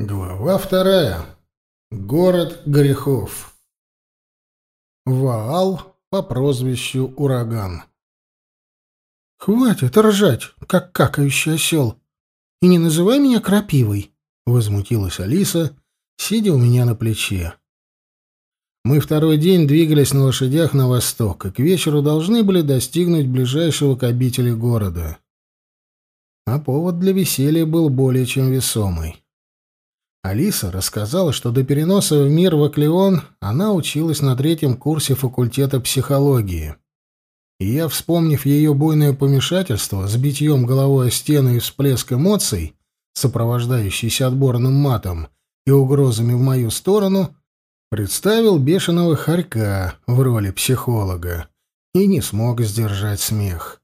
Глава вторая. Город грехов. Ваал по прозвищу Ураган. «Хватит ржать, как какающий осел, и не называй меня крапивой», — возмутилась Алиса, сидя у меня на плече. Мы второй день двигались на лошадях на восток, и к вечеру должны были достигнуть ближайшего к обители города. А повод для веселья был более чем весомый. Алиса рассказала, что до переноса в мир Ваклеон она училась на третьем курсе факультета психологии. И я, вспомнив ее буйное помешательство с битьем головой о стену и всплеск эмоций, сопровождающийся отборным матом и угрозами в мою сторону, представил бешеного хорька в роли психолога и не смог сдержать смех.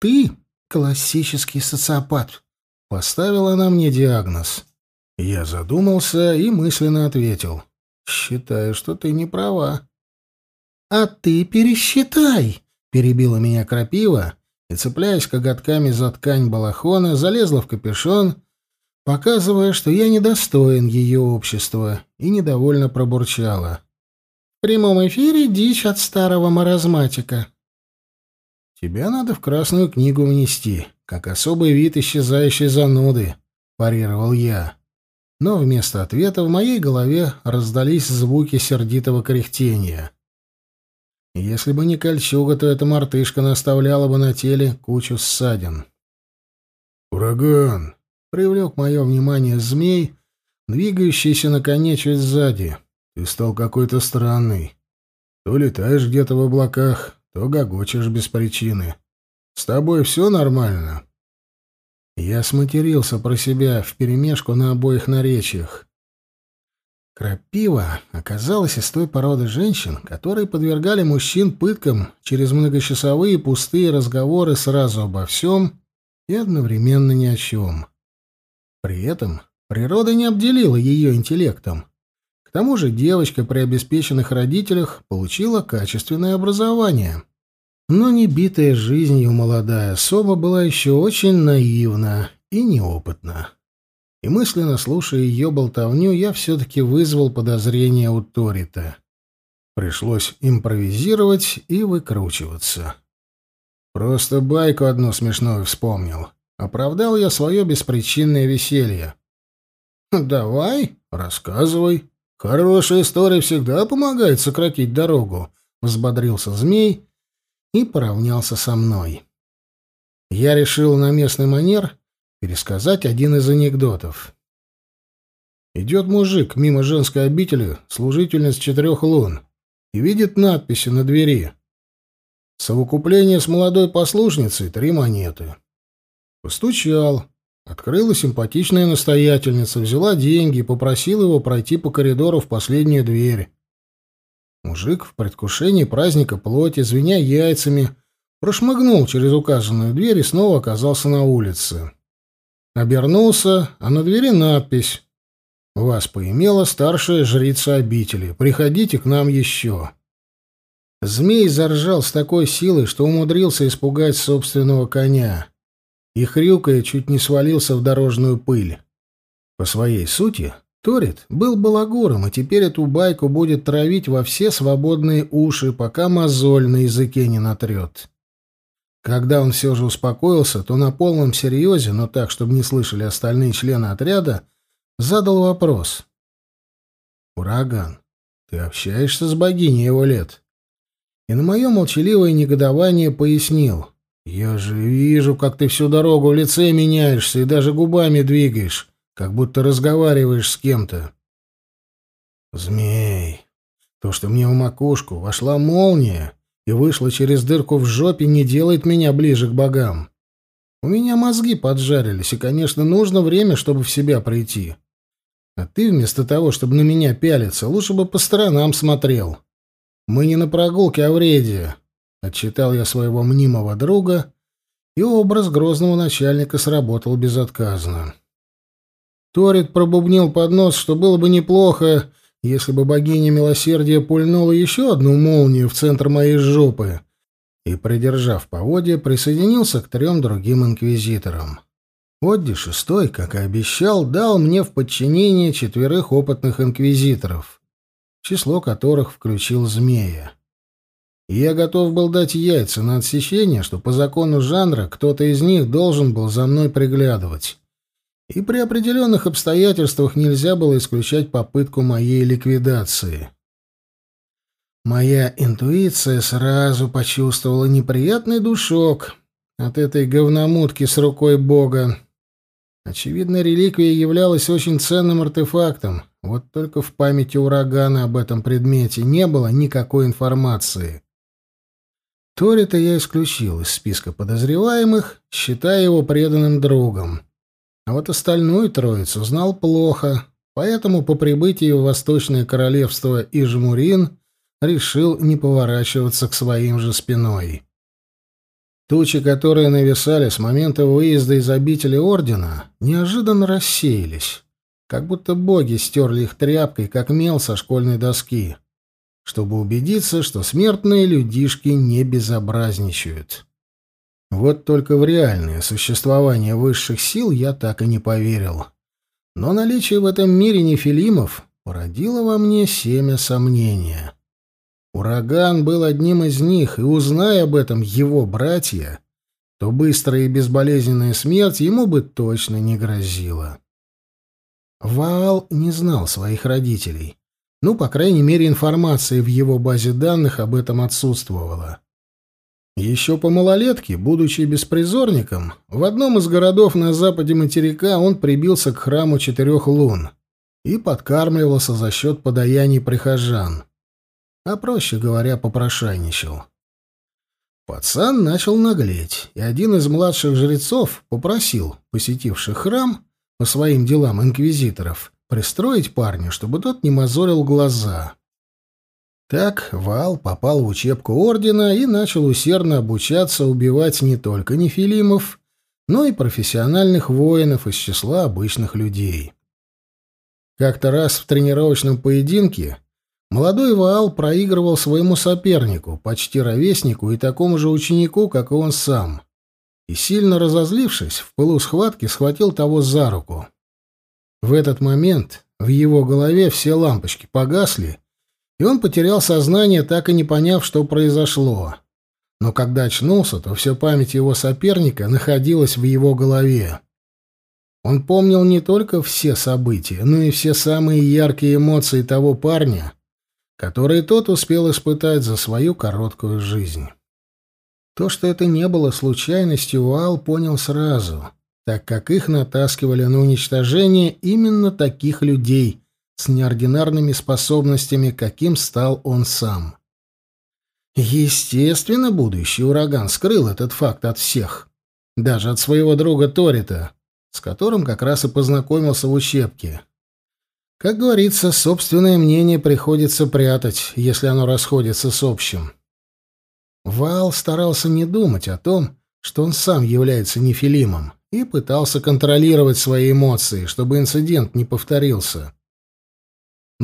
«Ты классический социопат», — поставила она мне диагноз. Я задумался и мысленно ответил. «Считаю, что ты не права». «А ты пересчитай!» — перебила меня крапива и, цепляясь коготками за ткань балахона, залезла в капюшон, показывая, что я недостоин ее общества, и недовольно пробурчала. «В прямом эфире дичь от старого маразматика». «Тебя надо в Красную книгу внести, как особый вид исчезающей зануды», — парировал я но вместо ответа в моей голове раздались звуки сердитого кряхтения. Если бы не кольчуга, то эта мартышка наставляла бы на теле кучу ссадин. «Ураган!» — привлек мое внимание змей, двигающийся на коне чуть сзади. «Ты стал какой-то странный. То летаешь где-то в облаках, то гогочешь без причины. С тобой все нормально?» Я сматерился про себя вперемешку на обоих наречиях. Крапива оказалась из той породы женщин, которые подвергали мужчин пыткам через многочасовые пустые разговоры сразу обо всем и одновременно ни о чем. При этом природа не обделила ее интеллектом. К тому же девочка при обеспеченных родителях получила качественное образование — но не битая жизнью молодая особа была еще очень наивна и неопытна. И мысленно слушая ее болтовню, я все-таки вызвал подозрение у Торита. Пришлось импровизировать и выкручиваться. Просто байку одну смешную вспомнил. Оправдал я свое беспричинное веселье. «Давай, рассказывай. Хорошая история всегда помогает сократить дорогу», — взбодрился змей и поравнялся со мной. Я решил на местный манер пересказать один из анекдотов. Идет мужик мимо женской обители, служительниц четырех лун, и видит надписи на двери. Совокупление с молодой послушницей — три монеты. Постучал. Открыла симпатичная настоятельница, взяла деньги и попросила его пройти по коридору в последнюю дверь. Мужик в предвкушении праздника плоти, звеня яйцами, прошмыгнул через указанную дверь и снова оказался на улице. Обернулся, а на двери надпись «Вас поимела старшая жрица обители. Приходите к нам еще». Змей заржал с такой силой, что умудрился испугать собственного коня. И, хрюкая, чуть не свалился в дорожную пыль. По своей сути, Торит был балагуром, и теперь эту байку будет травить во все свободные уши, пока мозоль на языке не натрет. Когда он все же успокоился, то на полном серьезе, но так, чтобы не слышали остальные члены отряда, задал вопрос. «Ураган, ты общаешься с богиней его лет?» И на мое молчаливое негодование пояснил. «Я же вижу, как ты всю дорогу в лице меняешься и даже губами двигаешь как будто разговариваешь с кем-то. Змей. То, что мне в макушку вошла молния и вышла через дырку в жопе, не делает меня ближе к богам. У меня мозги поджарились, и, конечно, нужно время, чтобы в себя прийти. А ты вместо того, чтобы на меня пялиться, лучше бы по сторонам смотрел. Мы не на прогулке, а в рейде. Отчитал я своего мнимого друга, и образ грозного начальника сработал безотказно. Торит пробубнил под нос, что было бы неплохо, если бы богиня милосердия пульнула еще одну молнию в центр моей жопы, и, придержав поводья, присоединился к трем другим инквизиторам. Отди шестой, как и обещал, дал мне в подчинение четверых опытных инквизиторов, число которых включил змея. Я готов был дать яйца на отсечение, что по закону жанра кто-то из них должен был за мной приглядывать. И при определенных обстоятельствах нельзя было исключать попытку моей ликвидации. Моя интуиция сразу почувствовала неприятный душок от этой говномутки с рукой бога. Очевидно, реликвия являлась очень ценным артефактом, вот только в памяти урагана об этом предмете не было никакой информации. Торита я исключил из списка подозреваемых, считая его преданным другом. А вот остальную троицу знал плохо, поэтому по прибытии в Восточное Королевство Ижмурин решил не поворачиваться к своим же спиной. Тучи, которые нависали с момента выезда из обители Ордена, неожиданно рассеялись, как будто боги стерли их тряпкой, как мел со школьной доски, чтобы убедиться, что смертные людишки не безобразничают. Вот только в реальное существование высших сил я так и не поверил. Но наличие в этом мире нефилимов породило во мне семя сомнения. Ураган был одним из них, и, узная об этом его братья, то быстрая и безболезненная смерть ему бы точно не грозила. Ваал не знал своих родителей. Ну, по крайней мере, информация в его базе данных об этом отсутствовала. Еще по малолетке, будучи беспризорником, в одном из городов на западе материка он прибился к храму четырех лун и подкармливался за счет подаяний прихожан а, проще говоря, попрошайничал. Пацан начал наглеть, и один из младших жрецов попросил посетивших храм по своим делам инквизиторов пристроить парня, чтобы тот не мозолил глаза. Так Вал попал в учебку ордена и начал усердно обучаться убивать не только нефилимов, но и профессиональных воинов из числа обычных людей. Как-то раз в тренировочном поединке Молодой Ваал проигрывал своему сопернику, почти ровеснику и такому же ученику, как и он сам. И, сильно разозлившись, в пылу схватки схватил того за руку. В этот момент в его голове все лампочки погасли, и он потерял сознание, так и не поняв, что произошло. Но когда очнулся, то вся память его соперника находилась в его голове. Он помнил не только все события, но и все самые яркие эмоции того парня, которые тот успел испытать за свою короткую жизнь. То, что это не было случайностью, Уал понял сразу, так как их натаскивали на уничтожение именно таких людей с неординарными способностями, каким стал он сам. Естественно, будущий ураган скрыл этот факт от всех, даже от своего друга Торита, с которым как раз и познакомился в учебке. Как говорится, собственное мнение приходится прятать, если оно расходится с общим. Вал старался не думать о том, что он сам является нефилимом, и пытался контролировать свои эмоции, чтобы инцидент не повторился.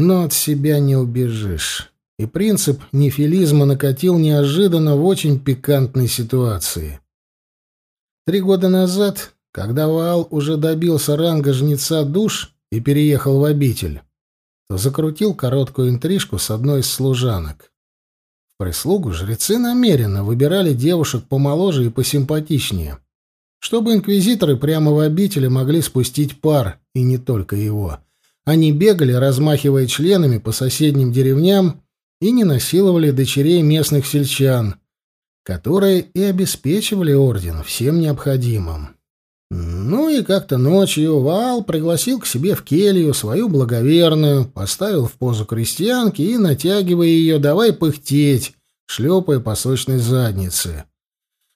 Но от себя не убежишь. И принцип нефилизма накатил неожиданно в очень пикантной ситуации. Три года назад, когда Ваал уже добился ранга жнеца душ, и переехал в обитель, то закрутил короткую интрижку с одной из служанок. В прислугу жрецы намеренно выбирали девушек помоложе и посимпатичнее, чтобы инквизиторы прямо в обители могли спустить пар, и не только его. Они бегали, размахивая членами по соседним деревням, и не насиловали дочерей местных сельчан, которые и обеспечивали орден всем необходимым. Ну и как-то ночью Вал пригласил к себе в келью свою благоверную, поставил в позу крестьянки и, натягивая ее, давай пыхтеть, шлепая по сочной заднице.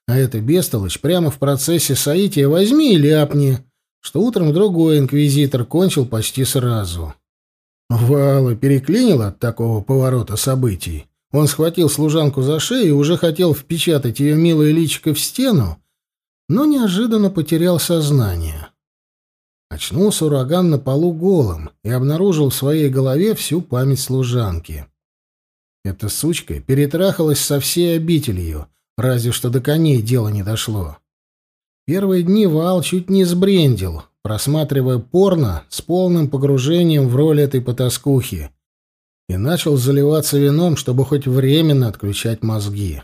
А эта бестолочь прямо в процессе соития возьми и ляпни, что утром другой инквизитор кончил почти сразу. Вала переклинил от такого поворота событий. Он схватил служанку за шею и уже хотел впечатать ее милое личико в стену, но неожиданно потерял сознание. Очнулся ураган на полу голым и обнаружил в своей голове всю память служанки. Эта сучка перетрахалась со всей обителью, разве что до коней дело не дошло. Первые дни Вал чуть не сбрендил, просматривая порно с полным погружением в роль этой потаскухи, и начал заливаться вином, чтобы хоть временно отключать мозги.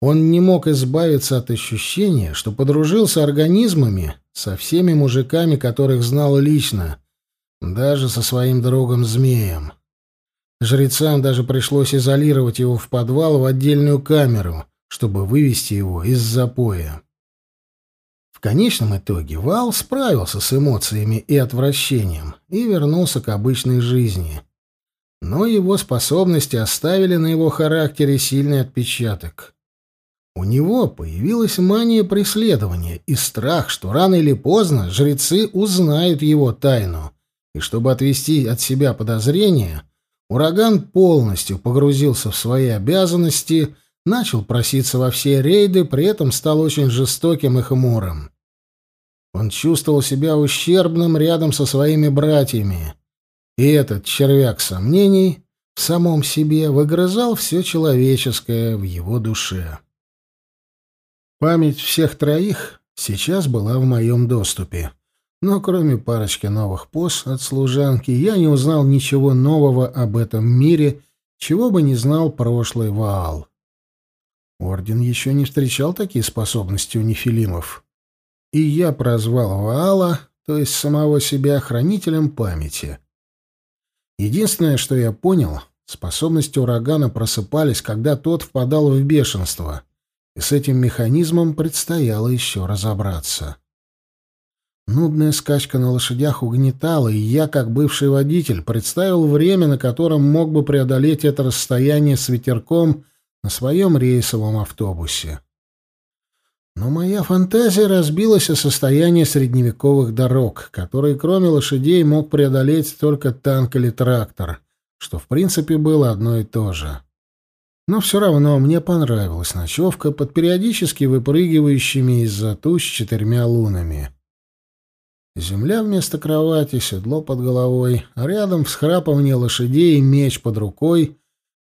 Он не мог избавиться от ощущения, что подружился организмами со всеми мужиками, которых знал лично, даже со своим другом-змеем. Жрецам даже пришлось изолировать его в подвал в отдельную камеру, чтобы вывести его из запоя конечном итоге Вал справился с эмоциями и отвращением и вернулся к обычной жизни. Но его способности оставили на его характере сильный отпечаток. У него появилась мания преследования и страх, что рано или поздно жрецы узнают его тайну, и чтобы отвести от себя подозрения, ураган полностью погрузился в свои обязанности, начал проситься во все рейды, при этом стал очень жестоким и хмурым. Он чувствовал себя ущербным рядом со своими братьями. И этот червяк сомнений в самом себе выгрызал все человеческое в его душе. Память всех троих сейчас была в моем доступе. Но кроме парочки новых поз от служанки, я не узнал ничего нового об этом мире, чего бы не знал прошлый Ваал. Орден еще не встречал такие способности у нефилимов и я прозвал Ваала, то есть самого себя, хранителем памяти. Единственное, что я понял, способности урагана просыпались, когда тот впадал в бешенство, и с этим механизмом предстояло еще разобраться. Нудная скачка на лошадях угнетала, и я, как бывший водитель, представил время, на котором мог бы преодолеть это расстояние с ветерком на своем рейсовом автобусе. Но моя фантазия разбилась о состоянии средневековых дорог, которые кроме лошадей мог преодолеть только танк или трактор, что в принципе было одно и то же. Но все равно мне понравилась ночевка под периодически выпрыгивающими из-за туч четырьмя лунами. Земля вместо кровати, седло под головой, а рядом всхрапывание лошадей и меч под рукой,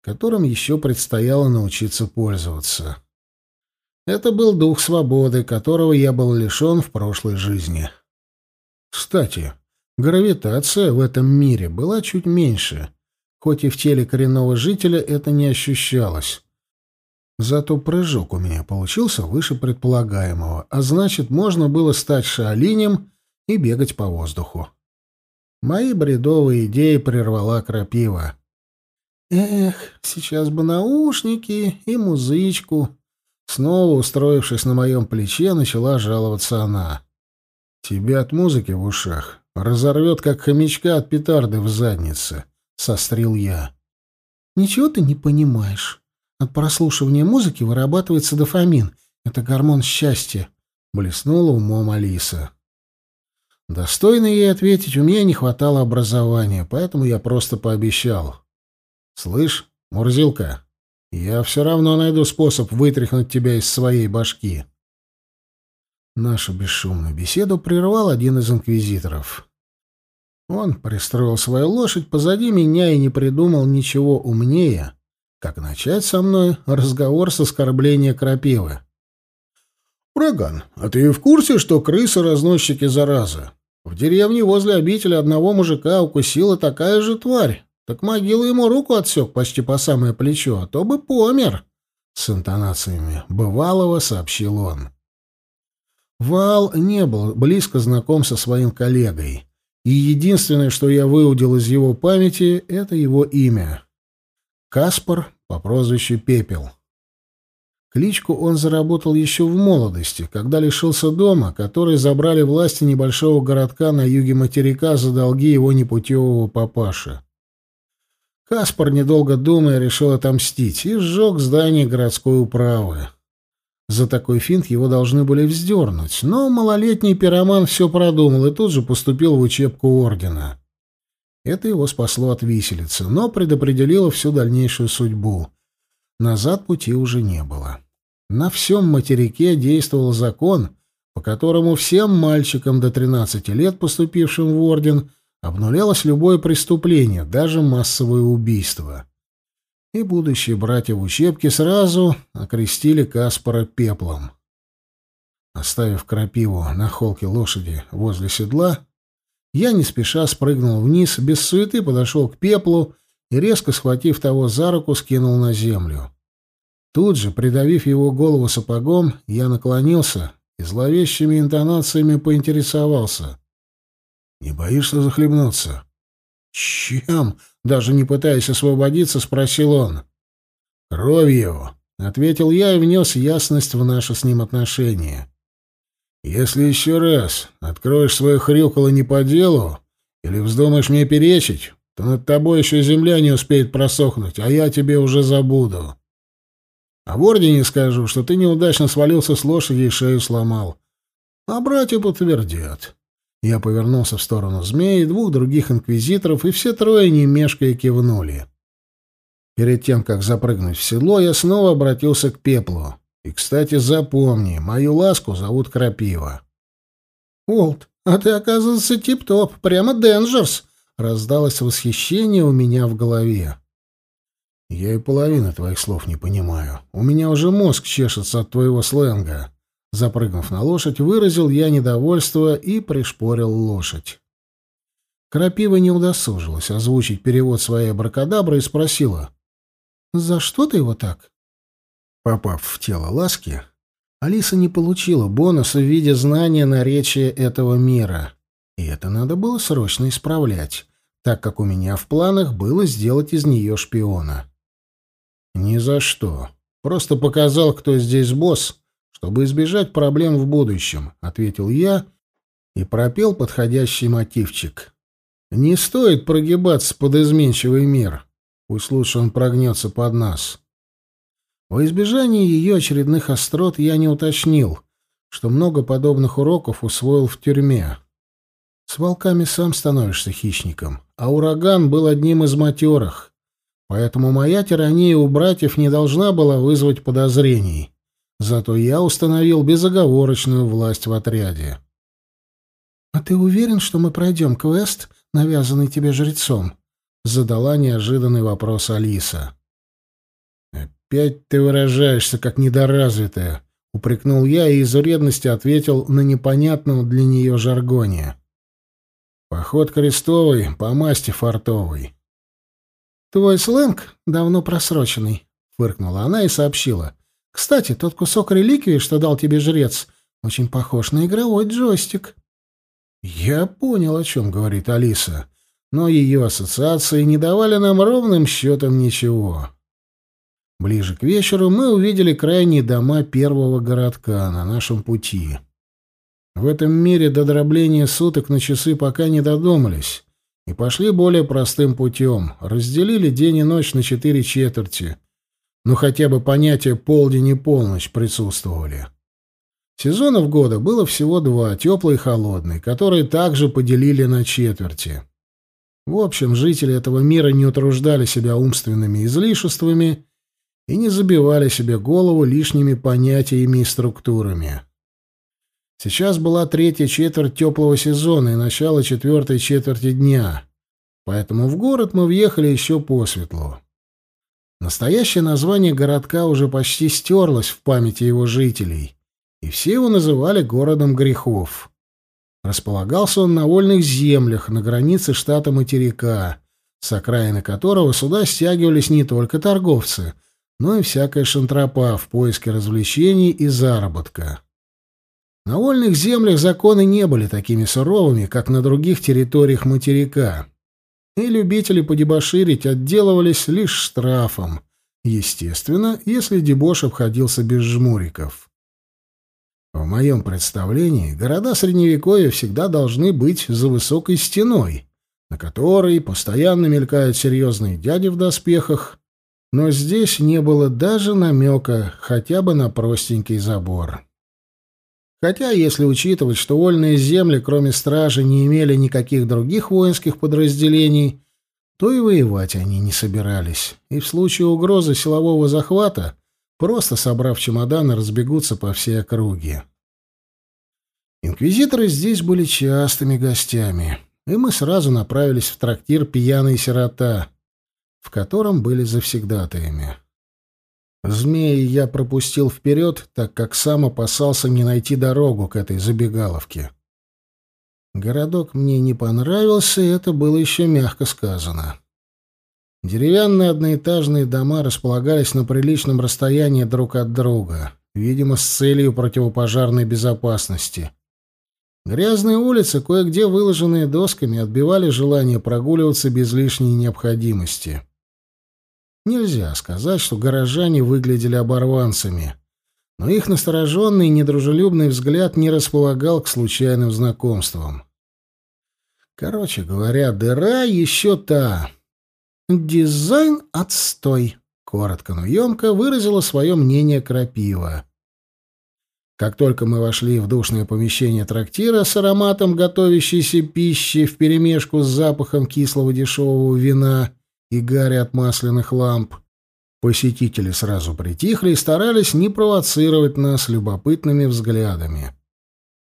которым еще предстояло научиться пользоваться. Это был дух свободы, которого я был лишен в прошлой жизни. Кстати, гравитация в этом мире была чуть меньше, хоть и в теле коренного жителя это не ощущалось. Зато прыжок у меня получился выше предполагаемого, а значит, можно было стать шаолинем и бегать по воздуху. Мои бредовые идеи прервала крапива. Эх, сейчас бы наушники и музычку. Снова устроившись на моем плече, начала жаловаться она. «Тебя от музыки в ушах разорвет, как хомячка от петарды в заднице», — сострил я. «Ничего ты не понимаешь. От прослушивания музыки вырабатывается дофамин. Это гормон счастья», — блеснула умом Алиса. Достойно ей ответить у меня не хватало образования, поэтому я просто пообещал. «Слышь, Мурзилка, я все равно найду способ вытряхнуть тебя из своей башки. Нашу бесшумную беседу прервал один из инквизиторов. Он пристроил свою лошадь позади меня и не придумал ничего умнее, как начать со мной разговор с оскорбления крапивы. «Ураган, а ты в курсе, что крысы-разносчики заразы? В деревне возле обители одного мужика укусила такая же тварь. Так могила ему руку отсек почти по самое плечо, а то бы помер. С интонациями бывалого сообщил он. Вал не был близко знаком со своим коллегой, и единственное, что я выудил из его памяти, это его имя. Каспар по прозвищу Пепел. Кличку он заработал еще в молодости, когда лишился дома, который забрали власти небольшого городка на юге материка за долги его непутевого папаши. Каспар, недолго думая, решил отомстить и сжег здание городской управы. За такой финт его должны были вздернуть, но малолетний пироман все продумал и тут же поступил в учебку ордена. Это его спасло от виселицы, но предопределило всю дальнейшую судьбу. Назад пути уже не было. На всем материке действовал закон, по которому всем мальчикам до 13 лет, поступившим в орден, обнулялось любое преступление, даже массовое убийство. И будущие братья в учебке сразу окрестили Каспара пеплом. Оставив крапиву на холке лошади возле седла, я не спеша спрыгнул вниз, без суеты подошел к пеплу и, резко схватив того за руку, скинул на землю. Тут же, придавив его голову сапогом, я наклонился и зловещими интонациями поинтересовался. «Не боишься захлебнуться?» «Чем?» — даже не пытаясь освободиться, спросил он. «Кровью», — ответил я и внес ясность в наши с ним отношения. «Если еще раз откроешь свое хрюкало не по делу или вздумаешь мне перечить, то над тобой еще земля не успеет просохнуть, а я тебе уже забуду. А в Ордене скажу, что ты неудачно свалился с лошади и шею сломал. А братья подтвердят». Я повернулся в сторону змеи и двух других инквизиторов, и все трое, не кивнули. Перед тем, как запрыгнуть в седло, я снова обратился к пеплу. И, кстати, запомни, мою ласку зовут Крапива. «Олд, а ты, оказывается, тип-топ, прямо Денджерс!» — раздалось восхищение у меня в голове. «Я и половины твоих слов не понимаю. У меня уже мозг чешется от твоего сленга». Запрыгнув на лошадь, выразил я недовольство и пришпорил лошадь. Крапива не удосужилась озвучить перевод своей абракадабры и спросила. «За что ты его так?» Попав в тело ласки, Алиса не получила бонуса в виде знания наречия этого мира. И это надо было срочно исправлять, так как у меня в планах было сделать из нее шпиона. «Ни за что. Просто показал, кто здесь босс, чтобы избежать проблем в будущем», — ответил я и пропел подходящий мотивчик. «Не стоит прогибаться под изменчивый мир. Пусть лучше он прогнется под нас». Во избежание ее очередных острот я не уточнил, что много подобных уроков усвоил в тюрьме. С волками сам становишься хищником, а ураган был одним из матерых, поэтому моя тирания у братьев не должна была вызвать подозрений. Зато я установил безоговорочную власть в отряде. «А ты уверен, что мы пройдем квест, навязанный тебе жрецом?» — задала неожиданный вопрос Алиса. «Опять ты выражаешься, как недоразвитая», — упрекнул я и из вредности ответил на непонятном для нее жаргоне. «Поход крестовый по масти фартовой». «Твой сленг давно просроченный», — фыркнула она и сообщила. «Кстати, тот кусок реликвии, что дал тебе жрец, очень похож на игровой джойстик». Я понял, о чем говорит Алиса, но ее ассоциации не давали нам ровным счетом ничего. Ближе к вечеру мы увидели крайние дома первого городка на нашем пути. В этом мире до дробления суток на часы пока не додумались и пошли более простым путем, разделили день и ночь на четыре четверти. Но хотя бы понятие полдень и полночь присутствовали. Сезонов года было всего два, теплый и холодный, которые также поделили на четверти. В общем, жители этого мира не утруждали себя умственными излишествами и не забивали себе голову лишними понятиями и структурами. Сейчас была третья четверть теплого сезона и начало четвертой четверти дня, поэтому в город мы въехали еще посветло. Настоящее название городка уже почти стерлось в памяти его жителей, и все его называли городом грехов. Располагался он на вольных землях на границе штата Материка, с окраины которого сюда стягивались не только торговцы — но и всякая шантропа в поиске развлечений и заработка. На вольных землях законы не были такими суровыми, как на других территориях материка, и любители подебоширить отделывались лишь штрафом, естественно, если дебош обходился без жмуриков. В моем представлении города Средневековья всегда должны быть за высокой стеной, на которой постоянно мелькают серьезные дяди в доспехах, но здесь не было даже намека хотя бы на простенький забор. Хотя, если учитывать, что вольные земли, кроме стражи, не имели никаких других воинских подразделений, то и воевать они не собирались, и в случае угрозы силового захвата, просто собрав чемоданы, разбегутся по всей округе. Инквизиторы здесь были частыми гостями, и мы сразу направились в трактир «Пьяный сирота», в котором были завсегдатаями. Змеи я пропустил вперед, так как сам опасался не найти дорогу к этой забегаловке. Городок мне не понравился, и это было еще мягко сказано. Деревянные одноэтажные дома располагались на приличном расстоянии друг от друга, видимо, с целью противопожарной безопасности. Грязные улицы, кое-где выложенные досками, отбивали желание прогуливаться без лишней необходимости. Нельзя сказать, что горожане выглядели оборванцами, но их настороженный и недружелюбный взгляд не располагал к случайным знакомствам. Короче говоря, дыра еще та. «Дизайн отстой», — коротко, но емко выразила свое мнение Крапива. Как только мы вошли в душное помещение трактира с ароматом готовящейся пищи вперемешку с запахом кислого дешевого вина — и гари от масляных ламп. Посетители сразу притихли и старались не провоцировать нас любопытными взглядами.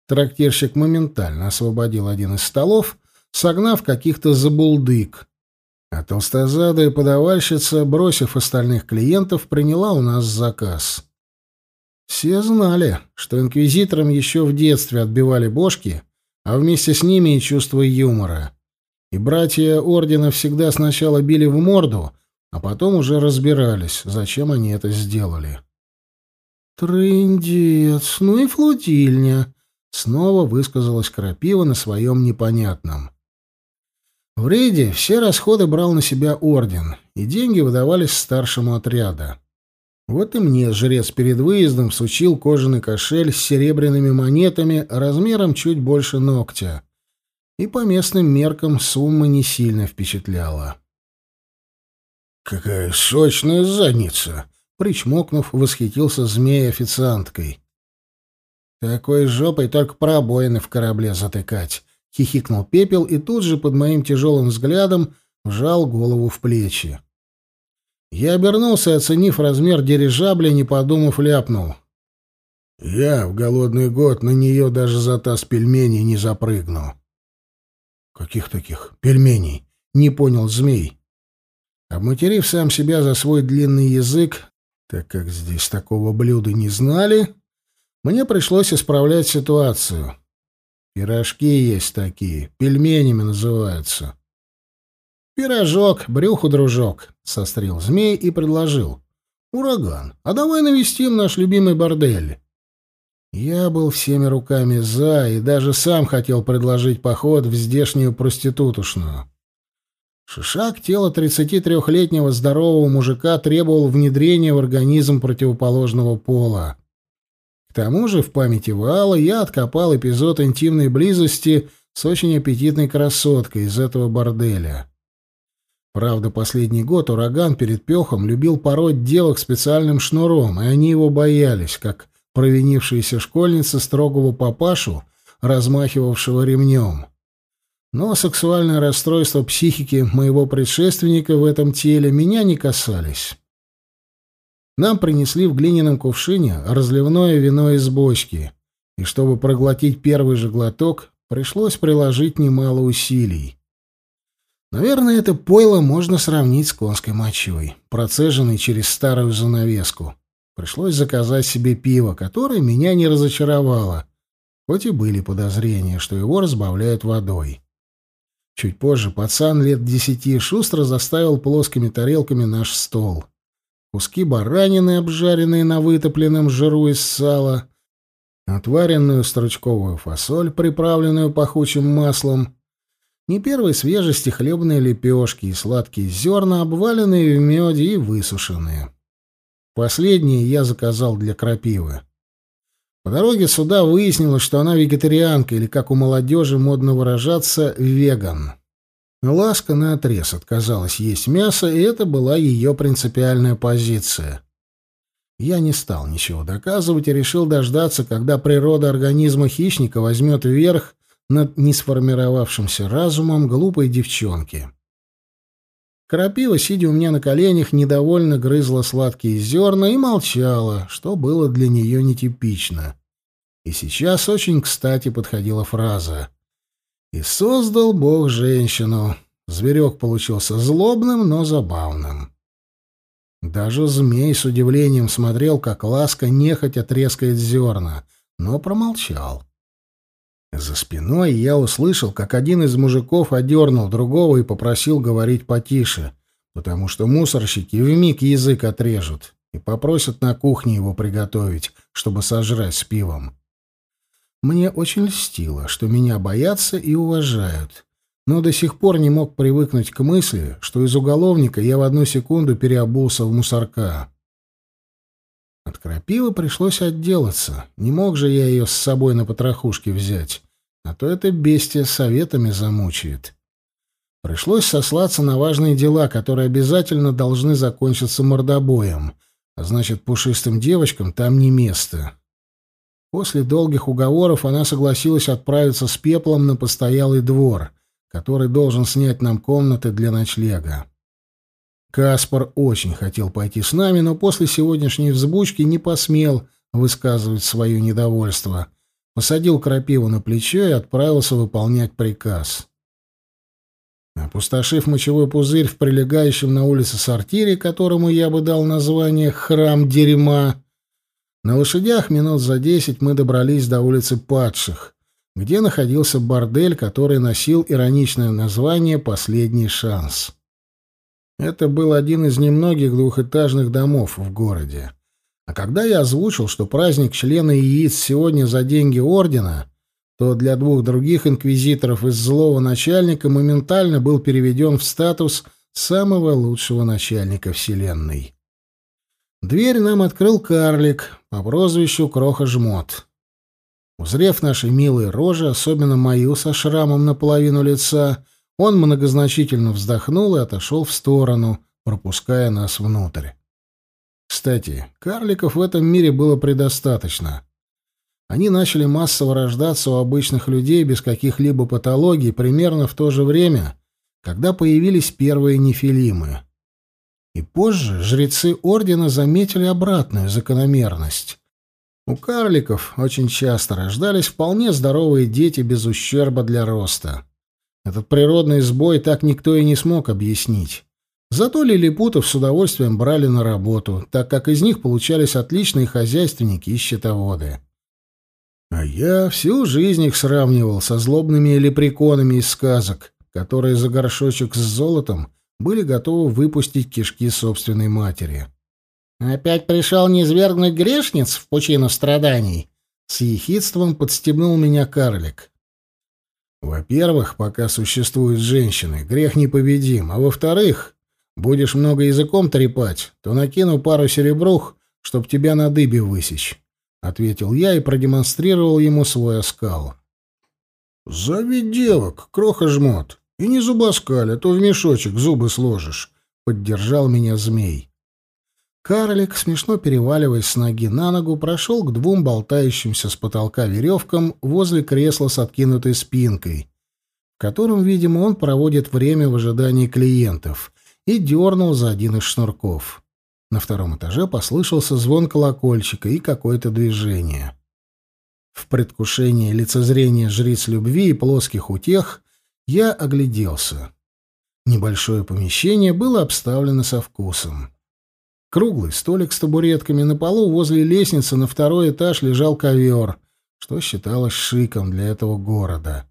Трактирщик моментально освободил один из столов, согнав каких-то забулдык. А толстозадая подавальщица, бросив остальных клиентов, приняла у нас заказ. Все знали, что инквизиторам еще в детстве отбивали бошки, а вместе с ними и чувство юмора. И братья Ордена всегда сначала били в морду, а потом уже разбирались, зачем они это сделали. «Трындец, ну и флотильня!» — снова высказалась Крапива на своем непонятном. В рейде все расходы брал на себя Орден, и деньги выдавались старшему отряда. Вот и мне жрец перед выездом всучил кожаный кошель с серебряными монетами размером чуть больше ногтя и по местным меркам сумма не сильно впечатляла. «Какая сочная задница!» — причмокнув, восхитился змей официанткой. «Такой жопой только пробоины в корабле затыкать!» — хихикнул Пепел и тут же под моим тяжелым взглядом вжал голову в плечи. Я обернулся, оценив размер дирижабля, не подумав, ляпнул. «Я в голодный год на нее даже за таз пельменей не запрыгну». «Каких таких? Пельменей?» — не понял змей. Обматерив сам себя за свой длинный язык, так как здесь такого блюда не знали, мне пришлось исправлять ситуацию. Пирожки есть такие, пельменями называются. «Пирожок, брюху дружок», — сострил змей и предложил. «Ураган, а давай навестим наш любимый бордель». Я был всеми руками за и даже сам хотел предложить поход в здешнюю проститутушную. Шишак тело 33-летнего здорового мужика требовал внедрения в организм противоположного пола. К тому же в памяти Вала я откопал эпизод интимной близости с очень аппетитной красоткой из этого борделя. Правда, последний год ураган перед пехом любил пороть девок специальным шнуром, и они его боялись, как провинившаяся школьница строгого папашу, размахивавшего ремнем. Но сексуальное расстройство психики моего предшественника в этом теле меня не касались. Нам принесли в глиняном кувшине разливное вино из бочки, и чтобы проглотить первый же глоток, пришлось приложить немало усилий. Наверное, это пойло можно сравнить с конской мочой, процеженной через старую занавеску. Пришлось заказать себе пиво, которое меня не разочаровало, хоть и были подозрения, что его разбавляют водой. Чуть позже пацан лет десяти шустро заставил плоскими тарелками наш стол. Куски баранины, обжаренные на вытопленном жиру из сала, отваренную стручковую фасоль, приправленную пахучим маслом, не первой свежести хлебные лепешки и сладкие зерна, обваленные в меде и высушенные. Последние я заказал для крапивы. По дороге сюда выяснилось, что она вегетарианка, или, как у молодежи модно выражаться, веган. Ласка наотрез отказалась есть мясо, и это была ее принципиальная позиция. Я не стал ничего доказывать и решил дождаться, когда природа организма хищника возьмет верх над несформировавшимся разумом глупой девчонки. Крапива, сидя у меня на коленях, недовольно грызла сладкие зерна и молчала, что было для нее нетипично. И сейчас очень кстати подходила фраза «И создал Бог женщину». Зверек получился злобным, но забавным. Даже змей с удивлением смотрел, как ласка нехотя трескает зерна, но промолчал. За спиной я услышал, как один из мужиков одернул другого и попросил говорить потише, потому что мусорщики вмиг язык отрежут и попросят на кухне его приготовить, чтобы сожрать с пивом. Мне очень льстило, что меня боятся и уважают, но до сих пор не мог привыкнуть к мысли, что из уголовника я в одну секунду переобулся в мусорка. От крапивы пришлось отделаться. Не мог же я ее с собой на потрохушке взять, а то это бестия советами замучает. Пришлось сослаться на важные дела, которые обязательно должны закончиться мордобоем, а значит, пушистым девочкам там не место. После долгих уговоров она согласилась отправиться с пеплом на постоялый двор, который должен снять нам комнаты для ночлега. Каспар очень хотел пойти с нами, но после сегодняшней взбучки не посмел высказывать свое недовольство. Посадил крапиву на плечо и отправился выполнять приказ. Опустошив мочевой пузырь в прилегающем на улице сортире, которому я бы дал название «Храм дерьма», на лошадях минут за десять мы добрались до улицы Падших, где находился бордель, который носил ироничное название «Последний шанс». Это был один из немногих двухэтажных домов в городе. А когда я озвучил, что праздник члена яиц сегодня за деньги ордена, то для двух других инквизиторов из злого начальника моментально был переведен в статус самого лучшего начальника Вселенной. Дверь нам открыл карлик по прозвищу Кроха-Жмот. Узрев наши милые рожи, особенно мою со шрамом наполовину лица, он многозначительно вздохнул и отошел в сторону, пропуская нас внутрь. Кстати, карликов в этом мире было предостаточно. Они начали массово рождаться у обычных людей без каких-либо патологий примерно в то же время, когда появились первые нефилимы. И позже жрецы ордена заметили обратную закономерность. У карликов очень часто рождались вполне здоровые дети без ущерба для роста. Этот природный сбой так никто и не смог объяснить. Зато лилипутов с удовольствием брали на работу, так как из них получались отличные хозяйственники и счетоводы. А я всю жизнь их сравнивал со злобными лепреконами из сказок, которые за горшочек с золотом были готовы выпустить кишки собственной матери. «Опять пришел низвергнуть грешниц в пучину страданий?» С ехидством подстебнул меня карлик. «Во-первых, пока существуют женщины, грех непобедим, а во-вторых, будешь много языком трепать, то накину пару серебрух, чтоб тебя на дыбе высечь», — ответил я и продемонстрировал ему свой оскал. «Зови девок, кроха жмот, и не зубоскаль, а то в мешочек зубы сложишь», — поддержал меня змей. Карлик, смешно переваливаясь с ноги на ногу, прошел к двум болтающимся с потолка веревкам возле кресла с откинутой спинкой, в котором, видимо, он проводит время в ожидании клиентов, и дернул за один из шнурков. На втором этаже послышался звон колокольчика и какое-то движение. В предвкушении лицезрения жриц любви и плоских утех я огляделся. Небольшое помещение было обставлено со вкусом. Круглый столик с табуретками на полу возле лестницы на второй этаж лежал ковер, что считалось шиком для этого города.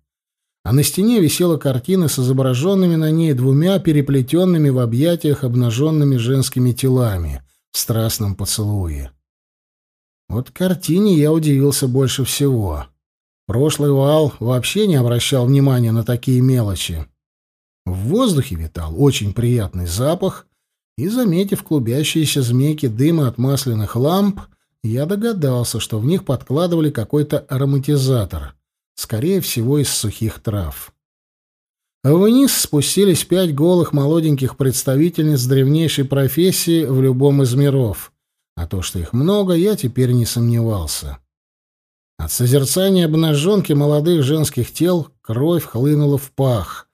А на стене висела картина с изображенными на ней двумя переплетенными в объятиях обнаженными женскими телами в страстном поцелуе. Вот картине я удивился больше всего. Прошлый вал вообще не обращал внимания на такие мелочи. В воздухе витал очень приятный запах, и, заметив клубящиеся змейки дыма от масляных ламп, я догадался, что в них подкладывали какой-то ароматизатор, скорее всего, из сухих трав. Вниз спустились пять голых молоденьких представительниц древнейшей профессии в любом из миров, а то, что их много, я теперь не сомневался. От созерцания обнаженки молодых женских тел кровь хлынула в пах,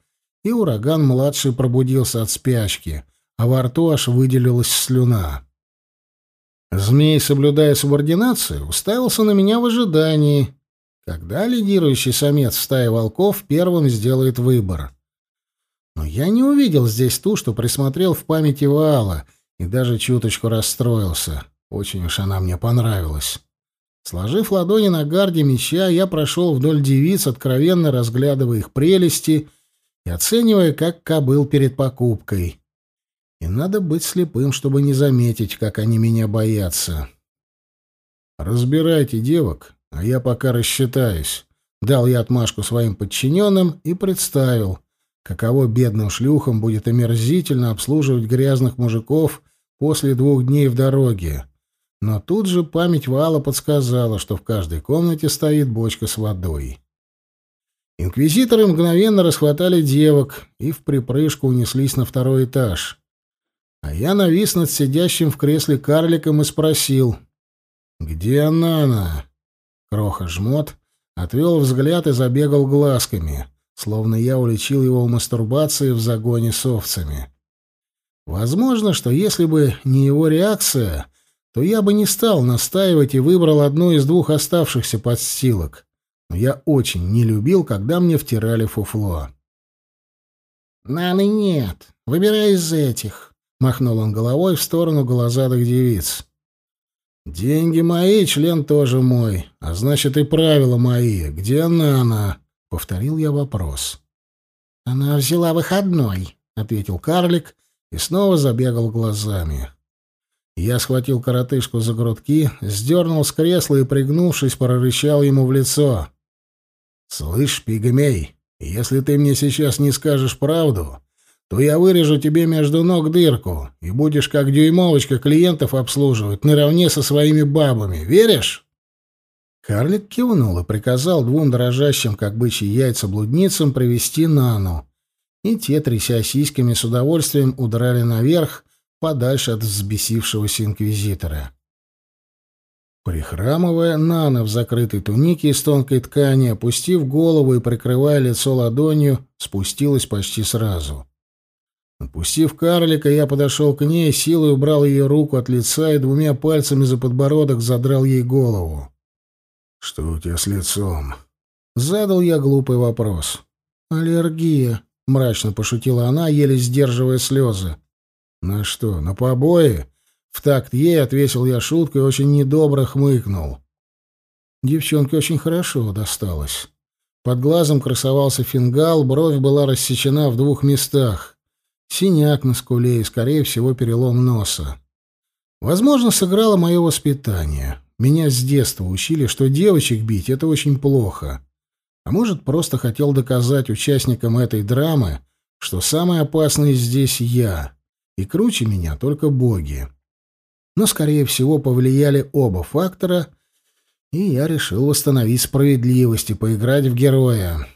и ураган-младший пробудился от спячки, а во рту аж выделилась слюна. Змей, соблюдая субординацию, уставился на меня в ожидании, когда лидирующий самец в стае волков первым сделает выбор. Но я не увидел здесь ту, что присмотрел в памяти Ваала, и даже чуточку расстроился. Очень уж она мне понравилась. Сложив ладони на гарде меча, я прошел вдоль девиц, откровенно разглядывая их прелести и оценивая, как кобыл перед покупкой. И надо быть слепым, чтобы не заметить, как они меня боятся. «Разбирайте девок, а я пока рассчитаюсь», — дал я отмашку своим подчиненным и представил, каково бедным шлюхам будет омерзительно обслуживать грязных мужиков после двух дней в дороге. Но тут же память Вала подсказала, что в каждой комнате стоит бочка с водой. Инквизиторы мгновенно расхватали девок и в припрыжку унеслись на второй этаж. А я навис над сидящим в кресле карликом и спросил, «Где она?» Кроха-жмот отвел взгляд и забегал глазками, словно я уличил его в мастурбации в загоне с овцами. Возможно, что если бы не его реакция, то я бы не стал настаивать и выбрал одну из двух оставшихся подстилок но я очень не любил, когда мне втирали фуфло. «Наны нет. Выбирай из этих», — махнул он головой в сторону голозадых девиц. «Деньги мои, член тоже мой, а значит и правила мои. Где Нана?» — повторил я вопрос. «Она взяла выходной», — ответил карлик и снова забегал глазами. Я схватил коротышку за грудки, сдернул с кресла и, пригнувшись, прорычал ему в лицо. «Слышь, пигмей, если ты мне сейчас не скажешь правду, то я вырежу тебе между ног дырку, и будешь как дюймовочка клиентов обслуживать наравне со своими бабами. Веришь?» Карлик кивнул и приказал двум дрожащим, как бычьи яйца, блудницам привести Нану. И те, тряся сиськами, с удовольствием удрали наверх, подальше от взбесившегося инквизитора. Прихрамывая, Нана в закрытой тунике из тонкой ткани, опустив голову и прикрывая лицо ладонью, спустилась почти сразу. Отпустив карлика, я подошел к ней, силой убрал ее руку от лица и двумя пальцами за подбородок задрал ей голову. «Что у тебя с лицом?» Задал я глупый вопрос. «Аллергия», — мрачно пошутила она, еле сдерживая слезы. «На что, на побои?» В такт ей отвесил я шутку и очень недобро хмыкнул. Девчонке очень хорошо досталось. Под глазом красовался фингал, бровь была рассечена в двух местах. Синяк на скуле и, скорее всего, перелом носа. Возможно, сыграло мое воспитание. Меня с детства учили, что девочек бить — это очень плохо. А может, просто хотел доказать участникам этой драмы, что самый опасный здесь я, и круче меня только боги но, скорее всего, повлияли оба фактора, и я решил восстановить справедливость и поиграть в героя.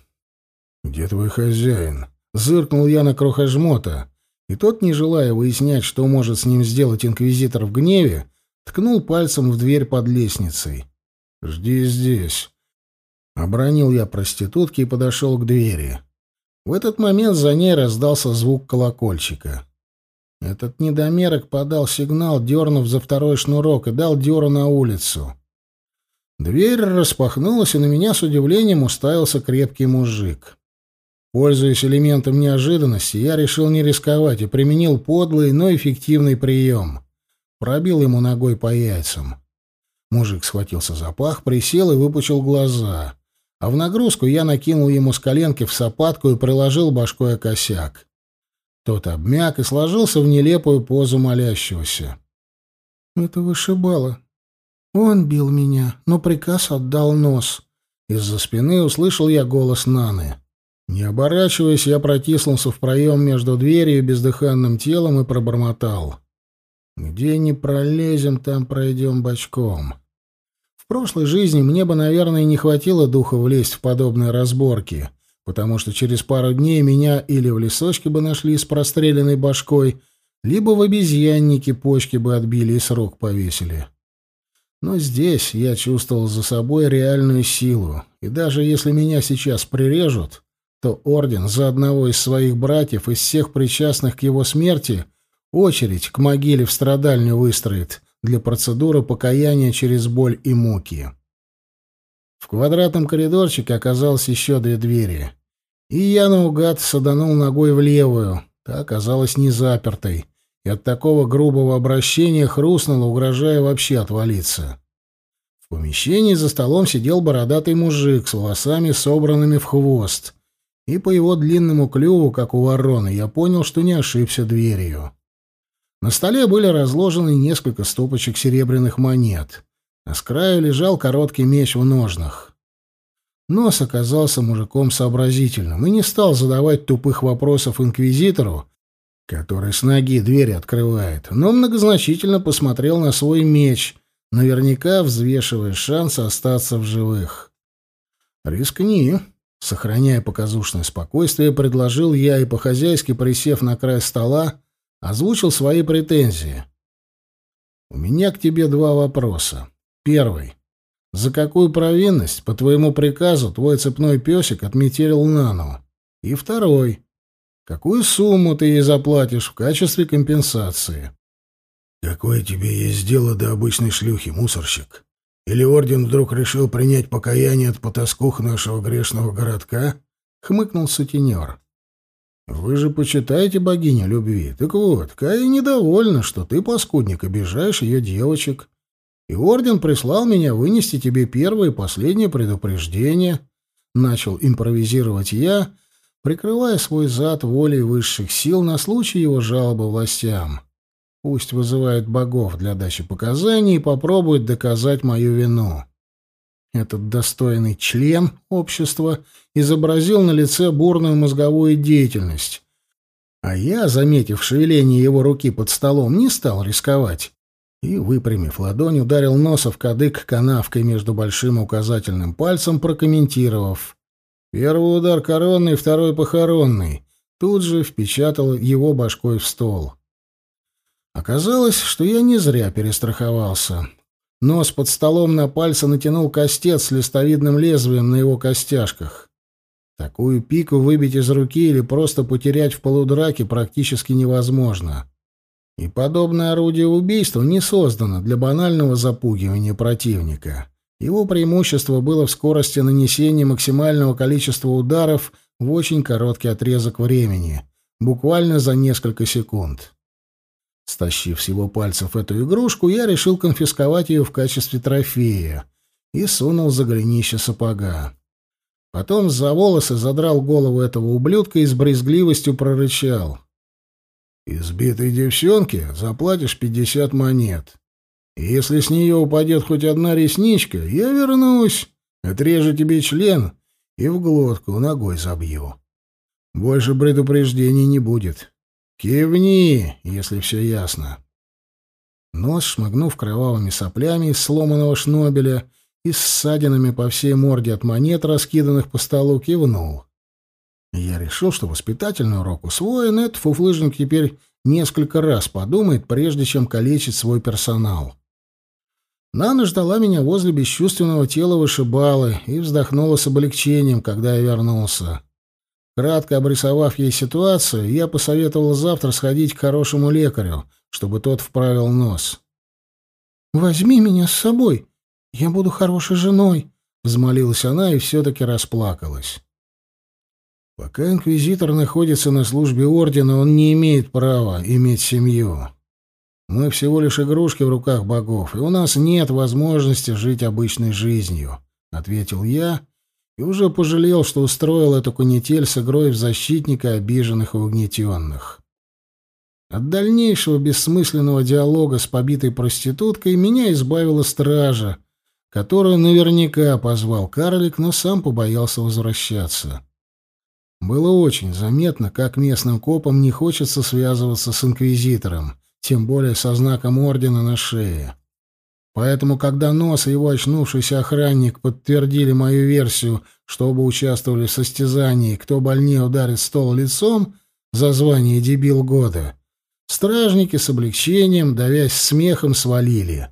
«Где твой хозяин?» — зыркнул я на крохожмота, и тот, не желая выяснять, что может с ним сделать инквизитор в гневе, ткнул пальцем в дверь под лестницей. «Жди здесь». Обронил я проститутки и подошел к двери. В этот момент за ней раздался звук колокольчика. Этот недомерок подал сигнал, дернув за второй шнурок, и дал дёру на улицу. Дверь распахнулась, и на меня с удивлением уставился крепкий мужик. Пользуясь элементом неожиданности, я решил не рисковать и применил подлый, но эффективный прием. Пробил ему ногой по яйцам. Мужик схватился за пах, присел и выпучил глаза. А в нагрузку я накинул ему с коленки в сапатку и приложил башкой о косяк. Тот обмяк и сложился в нелепую позу молящегося. «Это вышибало. Он бил меня, но приказ отдал нос». Из-за спины услышал я голос Наны. Не оборачиваясь, я протиснулся в проем между дверью и бездыханным телом и пробормотал. «Где не пролезем, там пройдем бочком». В прошлой жизни мне бы, наверное, не хватило духа влезть в подобные разборки — потому что через пару дней меня или в лесочке бы нашли с простреленной башкой, либо в обезьяннике почки бы отбили и срок повесили. Но здесь я чувствовал за собой реальную силу, и даже если меня сейчас прирежут, то орден за одного из своих братьев из всех причастных к его смерти очередь к могиле в страдальню выстроит для процедуры покаяния через боль и муки. В квадратном коридорчике оказалось еще две двери. И я наугад саданул ногой в левую. Та оказалась не запертой. и от такого грубого обращения хрустнула, угрожая вообще отвалиться. В помещении за столом сидел бородатый мужик с волосами, собранными в хвост, и по его длинному клюву, как у вороны, я понял, что не ошибся дверью. На столе были разложены несколько стопочек серебряных монет, а с краю лежал короткий меч в ножнах. Нос оказался мужиком сообразительным и не стал задавать тупых вопросов инквизитору, который с ноги дверь открывает, но многозначительно посмотрел на свой меч, наверняка взвешивая шанс остаться в живых. «Рискни», — сохраняя показушное спокойствие, предложил я и, по-хозяйски присев на край стола, озвучил свои претензии. «У меня к тебе два вопроса. Первый. За какую провинность, по твоему приказу, твой цепной песик отметелил Нану? И второй. Какую сумму ты ей заплатишь в качестве компенсации? Какое тебе есть дело до обычной шлюхи, мусорщик? Или орден вдруг решил принять покаяние от потаскух нашего грешного городка? Хмыкнул сутенер. Вы же почитаете богиню любви. Так вот, Кая недовольна, что ты, паскудник, обижаешь ее девочек. И орден прислал меня вынести тебе первое и последнее предупреждение. Начал импровизировать я, прикрывая свой зад волей высших сил на случай его жалобы властям. Пусть вызывает богов для дачи показаний и попробует доказать мою вину. Этот достойный член общества изобразил на лице бурную мозговую деятельность. А я, заметив шевеление его руки под столом, не стал рисковать. И, выпрямив ладонь, ударил носа в кадык канавкой между большим указательным пальцем, прокомментировав. Первый удар коронный, второй похоронный. Тут же впечатал его башкой в стол. Оказалось, что я не зря перестраховался. Нос под столом на пальце натянул костец с листовидным лезвием на его костяшках. Такую пику выбить из руки или просто потерять в полудраке практически невозможно. И подобное орудие убийства не создано для банального запугивания противника. Его преимущество было в скорости нанесения максимального количества ударов в очень короткий отрезок времени, буквально за несколько секунд. Стащив с его пальцев эту игрушку, я решил конфисковать ее в качестве трофея и сунул за голенище сапога. Потом за волосы задрал голову этого ублюдка и с брезгливостью прорычал. «Избитой девчонке заплатишь пятьдесят монет. Если с нее упадет хоть одна ресничка, я вернусь, отрежу тебе член и в глотку ногой забью. Больше предупреждений не будет. Кивни, если все ясно. Нос, шмыгнув кровавыми соплями из сломанного шнобеля и ссадинами по всей морде от монет, раскиданных по столу, кивнул. Я решил, что воспитательный урок усвоен, и этот фуфлыжник теперь несколько раз подумает, прежде чем калечить свой персонал. Нана ждала меня возле бесчувственного тела вышибалы и вздохнула с облегчением, когда я вернулся. Кратко обрисовав ей ситуацию, я посоветовал завтра сходить к хорошему лекарю, чтобы тот вправил нос. «Возьми меня с собой, я буду хорошей женой», — взмолилась она и все-таки расплакалась. Пока инквизитор находится на службе ордена, он не имеет права иметь семью. Мы всего лишь игрушки в руках богов, и у нас нет возможности жить обычной жизнью, — ответил я и уже пожалел, что устроил эту канитель с игрой в защитника обиженных и угнетенных. От дальнейшего бессмысленного диалога с побитой проституткой меня избавила стража, которую наверняка позвал карлик, но сам побоялся возвращаться. Было очень заметно, как местным копам не хочется связываться с инквизитором, тем более со знаком ордена на шее. Поэтому, когда Нос и его очнувшийся охранник подтвердили мою версию, что оба участвовали в состязании, кто больнее ударит стол лицом за звание «Дебил года», стражники с облегчением, давясь смехом, свалили.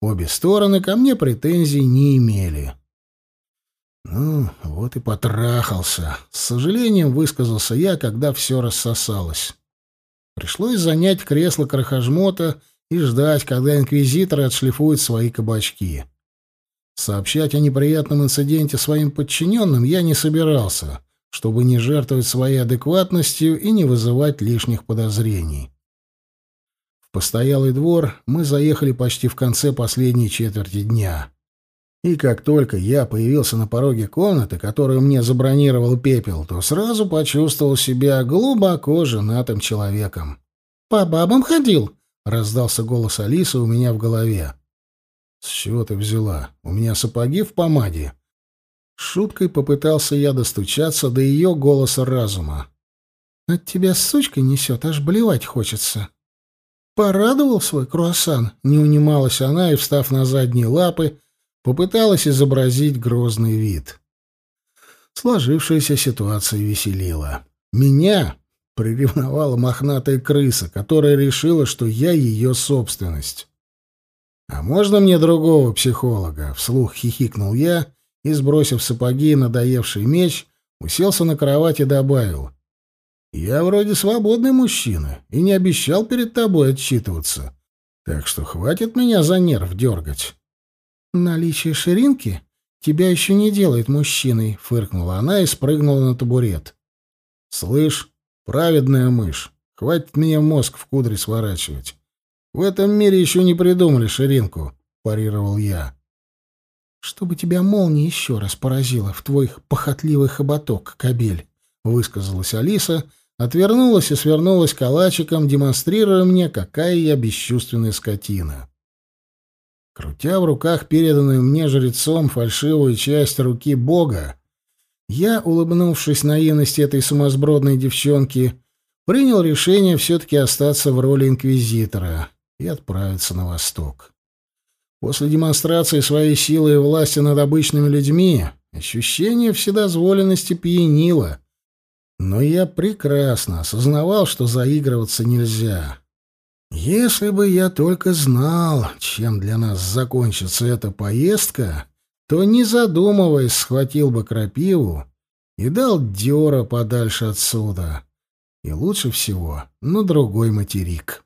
Обе стороны ко мне претензий не имели. Ну, вот и потрахался. С сожалением высказался я, когда все рассосалось. Пришлось занять кресло крохожмота и ждать, когда инквизиторы отшлифуют свои кабачки. Сообщать о неприятном инциденте своим подчиненным я не собирался, чтобы не жертвовать своей адекватностью и не вызывать лишних подозрений. постоялый двор мы заехали почти в конце последней четверти дня. И как только я появился на пороге комнаты, которую мне забронировал пепел, то сразу почувствовал себя глубоко женатым человеком. «По бабам ходил?» — раздался голос Алисы у меня в голове. «С чего ты взяла? У меня сапоги в помаде». Шуткой попытался я достучаться до ее голоса разума. «От тебя с сучкой несет, аж блевать хочется». «Порадовал свой круассан?» — не унималась она и, встав на задние лапы, попыталась изобразить грозный вид. Сложившаяся ситуация веселила. Меня приревновала мохнатая крыса, которая решила, что я ее собственность. «А можно мне другого психолога?» — вслух хихикнул я и, сбросив сапоги и надоевший меч, уселся на кровать и добавил. «Я вроде свободный мужчина и не обещал перед тобой отчитываться, так что хватит меня за нерв дергать». «Наличие ширинки тебя еще не делает мужчиной», — фыркнула она и спрыгнула на табурет. «Слышь, праведная мышь, хватит мне мозг в кудри сворачивать. В этом мире еще не придумали ширинку», — парировал я чтобы тебя молния еще раз поразила в твой похотливый хоботок, кобель», — высказалась Алиса, отвернулась и свернулась калачиком, демонстрируя мне, какая я бесчувственная скотина. Крутя в руках переданную мне жрецом фальшивую часть руки Бога, я, улыбнувшись наивности этой сумасбродной девчонки, принял решение все-таки остаться в роли инквизитора и отправиться на восток. После демонстрации своей силы и власти над обычными людьми ощущение вседозволенности пьянило. Но я прекрасно осознавал, что заигрываться нельзя. Если бы я только знал, чем для нас закончится эта поездка, то, не задумываясь, схватил бы крапиву и дал дёра подальше отсюда. И лучше всего на другой материк.